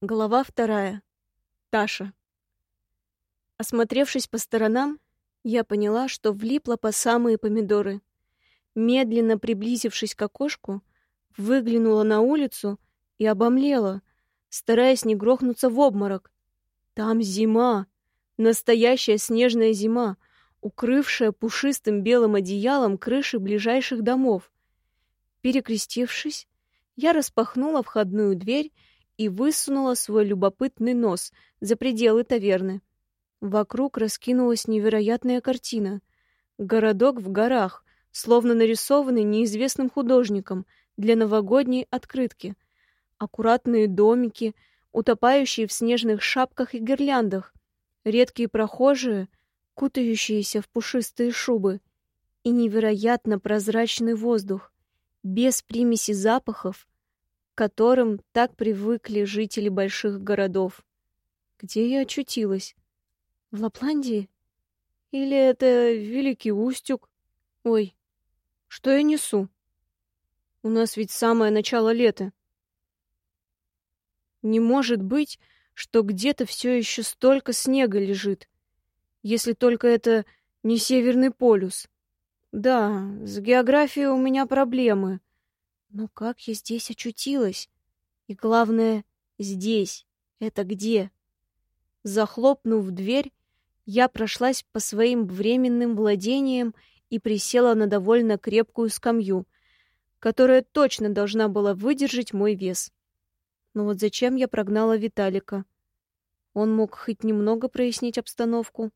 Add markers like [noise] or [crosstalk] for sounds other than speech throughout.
Глава вторая. Таша. Осмотревшись по сторонам, я поняла, что влипла по самые помидоры. Медленно приблизившись к окошку, выглянула на улицу и обомлела, стараясь не грохнуться в обморок. Там зима, настоящая снежная зима, укрывшая пушистым белым одеялом крыши ближайших домов. Перекрестившись, я распахнула входную дверь и высунула свой любопытный нос за пределы таверны. Вокруг раскинулась невероятная картина. Городок в горах, словно нарисованный неизвестным художником для новогодней открытки. Аккуратные домики, утопающие в снежных шапках и гирляндах, редкие прохожие, кутающиеся в пушистые шубы, и невероятно прозрачный воздух, без примеси запахов, которым так привыкли жители больших городов. Где я очутилась? В Лапландии? Или это Великий Устюг? Ой, что я несу? У нас ведь самое начало лета. Не может быть, что где-то все еще столько снега лежит, если только это не Северный полюс. Да, с географией у меня проблемы. Но как я здесь очутилась? И главное, здесь. Это где? Захлопнув дверь, я прошлась по своим временным владениям и присела на довольно крепкую скамью, которая точно должна была выдержать мой вес. Но вот зачем я прогнала Виталика? Он мог хоть немного прояснить обстановку.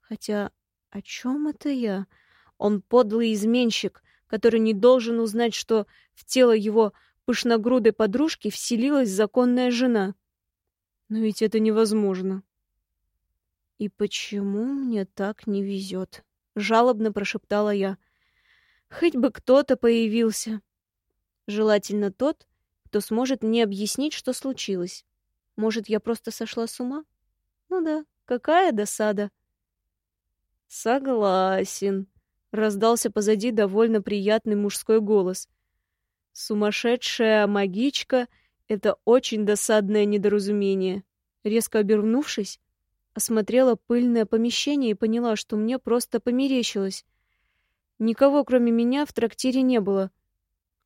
Хотя о чем это я? Он подлый изменщик, который не должен узнать, что в тело его пышногрудой подружки вселилась законная жена. Но ведь это невозможно. «И почему мне так не везет?» — жалобно прошептала я. «Хоть бы кто-то появился. Желательно тот, кто сможет мне объяснить, что случилось. Может, я просто сошла с ума? Ну да, какая досада!» «Согласен», раздался позади довольно приятный мужской голос. Сумасшедшая магичка — это очень досадное недоразумение. Резко обернувшись, осмотрела пыльное помещение и поняла, что мне просто померещилось. Никого, кроме меня, в трактире не было.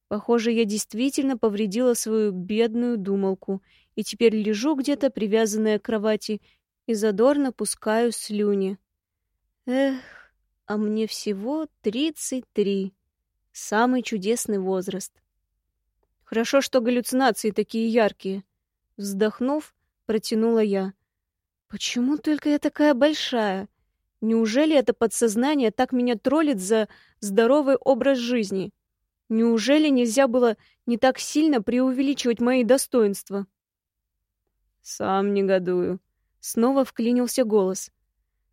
Похоже, я действительно повредила свою бедную думалку, и теперь лежу где-то, привязанная к кровати, и задорно пускаю слюни. Эх, а мне всего тридцать три. Самый чудесный возраст. Хорошо, что галлюцинации такие яркие. Вздохнув, протянула я. Почему только я такая большая? Неужели это подсознание так меня троллит за здоровый образ жизни? Неужели нельзя было не так сильно преувеличивать мои достоинства? Сам негодую. Снова вклинился голос.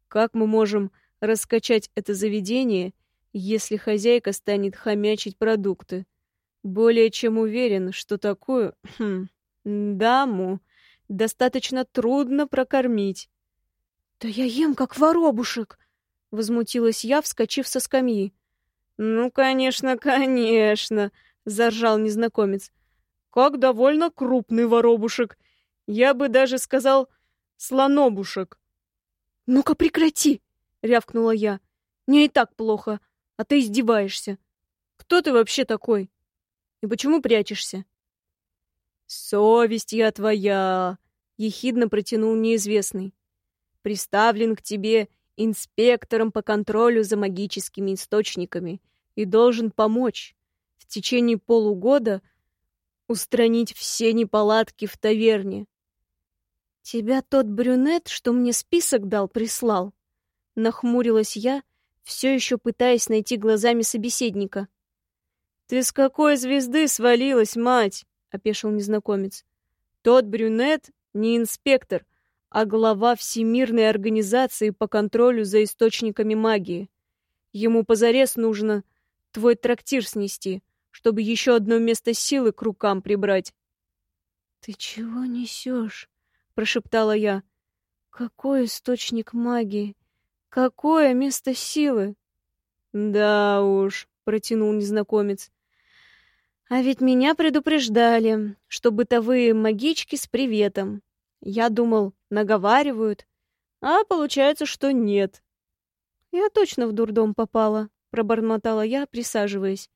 Как мы можем раскачать это заведение, если хозяйка станет хомячить продукты. Более чем уверен, что такую [clears throat] хм, даму достаточно трудно прокормить. «Да я ем, как воробушек!» — возмутилась я, вскочив со скамьи. «Ну, конечно, конечно!» — заржал незнакомец. «Как довольно крупный воробушек! Я бы даже сказал слонобушек!» «Ну-ка прекрати!» — рявкнула я. «Мне и так плохо, а ты издеваешься. Кто ты вообще такой? И почему прячешься?» «Совесть я твоя!» — ехидно протянул неизвестный. «Приставлен к тебе инспектором по контролю за магическими источниками и должен помочь в течение полугода устранить все неполадки в таверне». «Тебя тот брюнет, что мне список дал, прислал?» Нахмурилась я, все еще пытаясь найти глазами собеседника. «Ты с какой звезды свалилась, мать?» — опешил незнакомец. «Тот брюнет не инспектор, а глава Всемирной организации по контролю за источниками магии. Ему позарез нужно твой трактир снести, чтобы еще одно место силы к рукам прибрать». «Ты чего несешь?» — прошептала я. «Какой источник магии? Какое место силы? Да уж, протянул незнакомец. А ведь меня предупреждали, что бытовые магички с приветом. Я думал, наговаривают, а получается, что нет. Я точно в дурдом попала, пробормотала я, присаживаясь.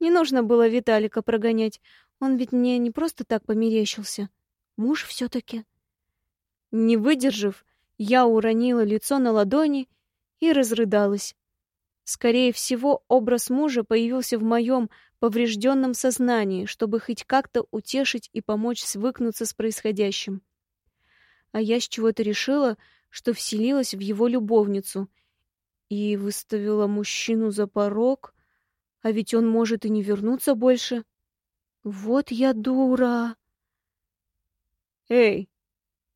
Не нужно было Виталика прогонять. Он ведь мне не просто так померещился. Муж все таки Не выдержав, я уронила лицо на ладони и разрыдалась. Скорее всего, образ мужа появился в моем поврежденном сознании, чтобы хоть как-то утешить и помочь свыкнуться с происходящим. А я с чего-то решила, что вселилась в его любовницу и выставила мужчину за порог, а ведь он может и не вернуться больше. Вот я дура. Эй,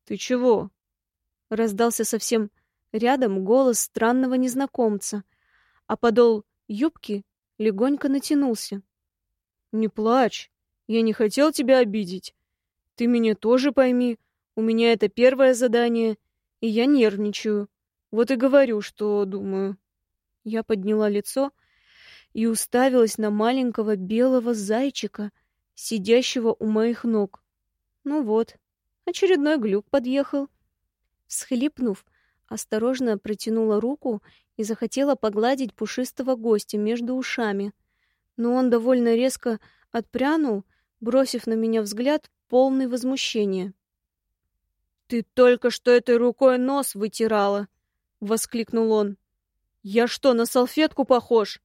ты чего? Раздался совсем рядом голос странного незнакомца, а подол юбки легонько натянулся. Не плачь, я не хотел тебя обидеть. Ты меня тоже пойми, у меня это первое задание, и я нервничаю. Вот и говорю, что думаю. Я подняла лицо и уставилась на маленького белого зайчика, сидящего у моих ног. Ну вот, очередной глюк подъехал. Схлипнув, осторожно протянула руку и захотела погладить пушистого гостя между ушами. Но он довольно резко отпрянул, бросив на меня взгляд полный возмущения. «Ты только что этой рукой нос вытирала!» — воскликнул он. «Я что, на салфетку похож?»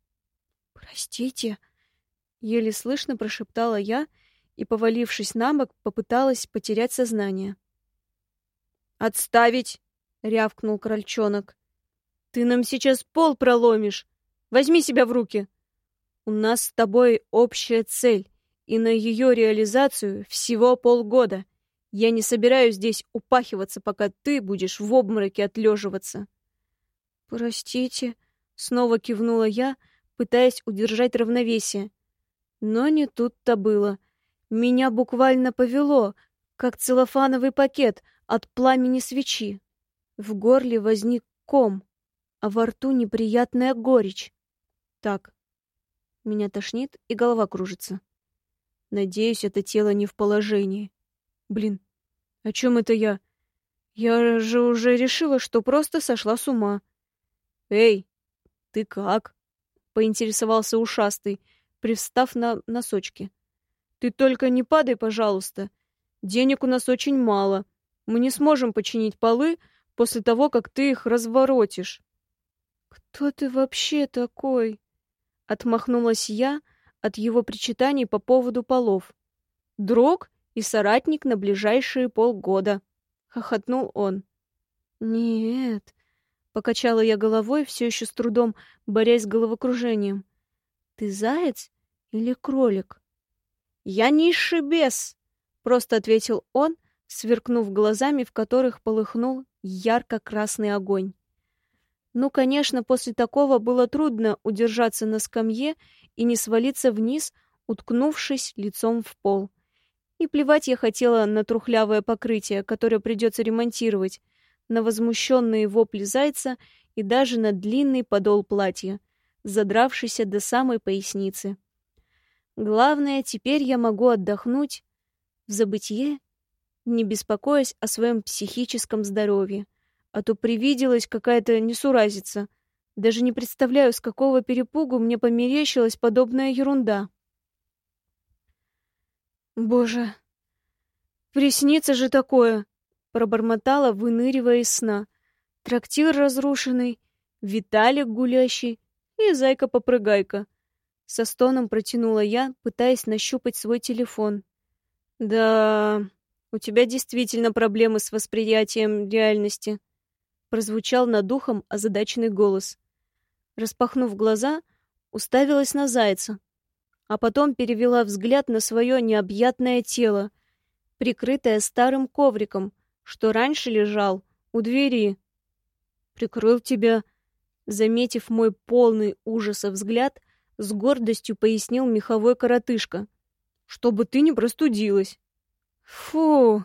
«Простите!» — еле слышно прошептала я и, повалившись на бок, попыталась потерять сознание. «Отставить!» — рявкнул крольчонок. «Ты нам сейчас пол проломишь! Возьми себя в руки! У нас с тобой общая цель, и на ее реализацию всего полгода!» Я не собираюсь здесь упахиваться, пока ты будешь в обмороке отлеживаться. Простите, снова кивнула я, пытаясь удержать равновесие. Но не тут-то было. Меня буквально повело, как целлофановый пакет от пламени свечи. В горле возник ком, а во рту неприятная горечь. Так, меня тошнит и голова кружится. Надеюсь, это тело не в положении. Блин, о чем это я? Я же уже решила, что просто сошла с ума. Эй, ты как? Поинтересовался ушастый, привстав на носочки. Ты только не падай, пожалуйста. Денег у нас очень мало. Мы не сможем починить полы после того, как ты их разворотишь. Кто ты вообще такой? Отмахнулась я от его причитаний по поводу полов. Друг и соратник на ближайшие полгода, хохотнул он. Нет, покачала я головой, все еще с трудом борясь с головокружением. Ты заяц или кролик? Я низший бес, просто ответил он, сверкнув глазами, в которых полыхнул ярко-красный огонь. Ну, конечно, после такого было трудно удержаться на скамье и не свалиться вниз, уткнувшись лицом в пол. И плевать я хотела на трухлявое покрытие, которое придется ремонтировать, на возмущенные вопли зайца и даже на длинный подол платья, задравшийся до самой поясницы. Главное, теперь я могу отдохнуть в забытье, не беспокоясь о своем психическом здоровье, а то привиделась какая-то несуразица. Даже не представляю, с какого перепугу мне померещилась подобная ерунда. Боже, приснится же такое, пробормотала, выныривая из сна. Трактир разрушенный, Виталик гулящий и зайка-попрыгайка. Со стоном протянула я, пытаясь нащупать свой телефон. Да, у тебя действительно проблемы с восприятием реальности, прозвучал над духом озадаченный голос. Распахнув глаза, уставилась на зайца, а потом перевела взгляд на свое необъятное тело, прикрытое старым ковриком, что раньше лежал у двери. Прикрыл тебя, заметив мой полный ужаса взгляд, с гордостью пояснил меховой коротышка, чтобы ты не простудилась. Фу!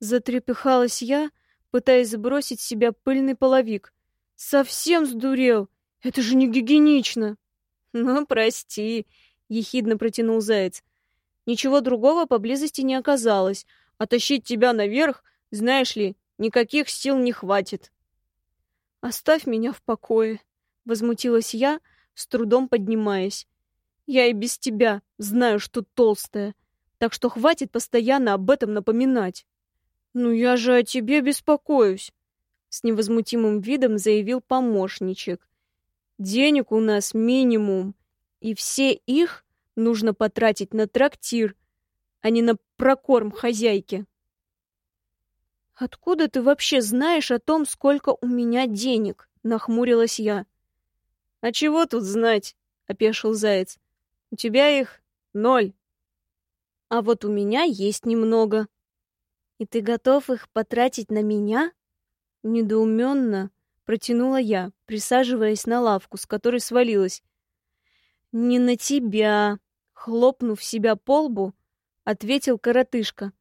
Затрепыхалась я, пытаясь сбросить с себя пыльный половик. Совсем сдурел. Это же не гигиенично. Ну, прости, — ехидно протянул Заяц. «Ничего другого поблизости не оказалось, а тащить тебя наверх, знаешь ли, никаких сил не хватит». «Оставь меня в покое», — возмутилась я, с трудом поднимаясь. «Я и без тебя знаю, что толстая, так что хватит постоянно об этом напоминать». «Ну я же о тебе беспокоюсь», — с невозмутимым видом заявил помощничек. «Денег у нас минимум, и все их нужно потратить на трактир, а не на прокорм хозяйки». «Откуда ты вообще знаешь о том, сколько у меня денег?» — нахмурилась я. «А чего тут знать?» — опешил Заяц. «У тебя их ноль. А вот у меня есть немного». «И ты готов их потратить на меня?» Недоуменно протянула я, присаживаясь на лавку, с которой свалилась. «Не на тебя!» — хлопнув себя по лбу, ответил коротышка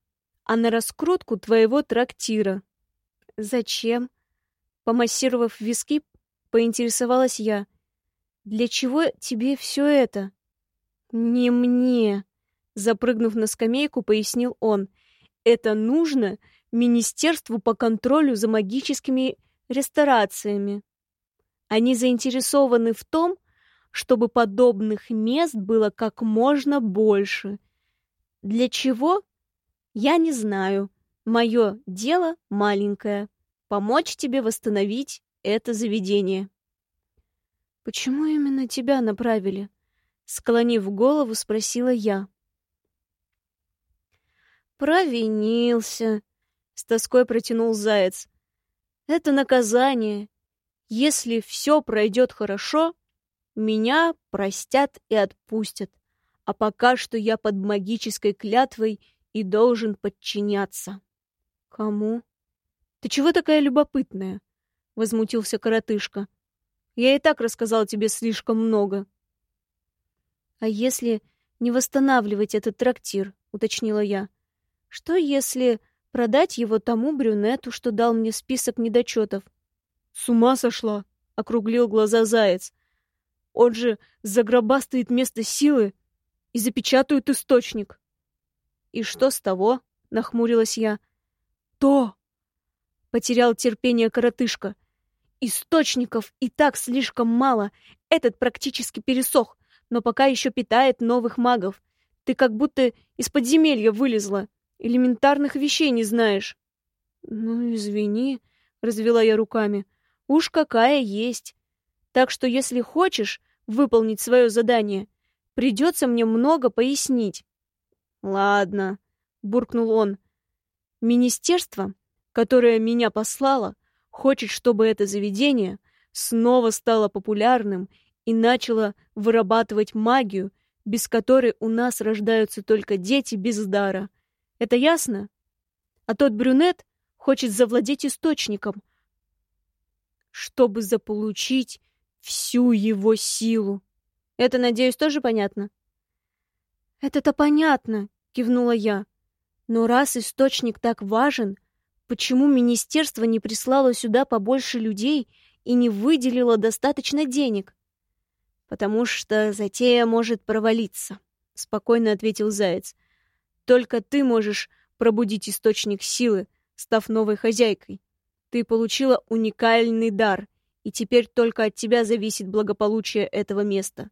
а на раскрутку твоего трактира. Зачем? Помассировав виски, поинтересовалась я. Для чего тебе все это? Не мне, запрыгнув на скамейку, пояснил он. Это нужно Министерству по контролю за магическими ресторациями. Они заинтересованы в том, чтобы подобных мест было как можно больше. Для чего? Я не знаю. Мое дело маленькое. Помочь тебе восстановить это заведение. Почему именно тебя направили? Склонив голову, спросила я. Провинился, с тоской протянул заяц. Это наказание. Если все пройдет хорошо, меня простят и отпустят. А пока что я под магической клятвой и должен подчиняться. Кому? Ты чего такая любопытная? Возмутился коротышка. Я и так рассказал тебе слишком много. А если не восстанавливать этот трактир, уточнила я. Что если продать его тому брюнету, что дал мне список недочетов? С ума сошла, округлил глаза заяц. Он же загробастает место силы и запечатает источник. «И что с того?» — нахмурилась я. «То!» — потерял терпение коротышка. «Источников и так слишком мало. Этот практически пересох, но пока еще питает новых магов. Ты как будто из подземелья вылезла. Элементарных вещей не знаешь». «Ну, извини», — развела я руками. «Уж какая есть. Так что, если хочешь выполнить свое задание, придется мне много пояснить». «Ладно», — буркнул он. «Министерство, которое меня послало, хочет, чтобы это заведение снова стало популярным и начало вырабатывать магию, без которой у нас рождаются только дети без дара. Это ясно? А тот брюнет хочет завладеть источником, чтобы заполучить всю его силу. Это, надеюсь, тоже понятно? Это-то понятно, кивнула я. Но раз источник так важен, почему министерство не прислало сюда побольше людей и не выделило достаточно денег? Потому что затея может провалиться, спокойно ответил Заяц. Только ты можешь пробудить источник силы, став новой хозяйкой. Ты получила уникальный дар, и теперь только от тебя зависит благополучие этого места.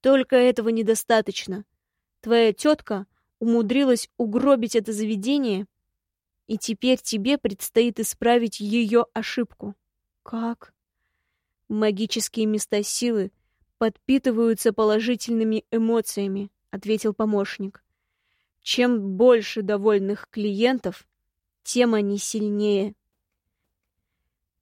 Только этого недостаточно. Твоя тетка умудрилась угробить это заведение, и теперь тебе предстоит исправить ее ошибку. Как? Магические места силы подпитываются положительными эмоциями, ответил помощник. Чем больше довольных клиентов, тем они сильнее.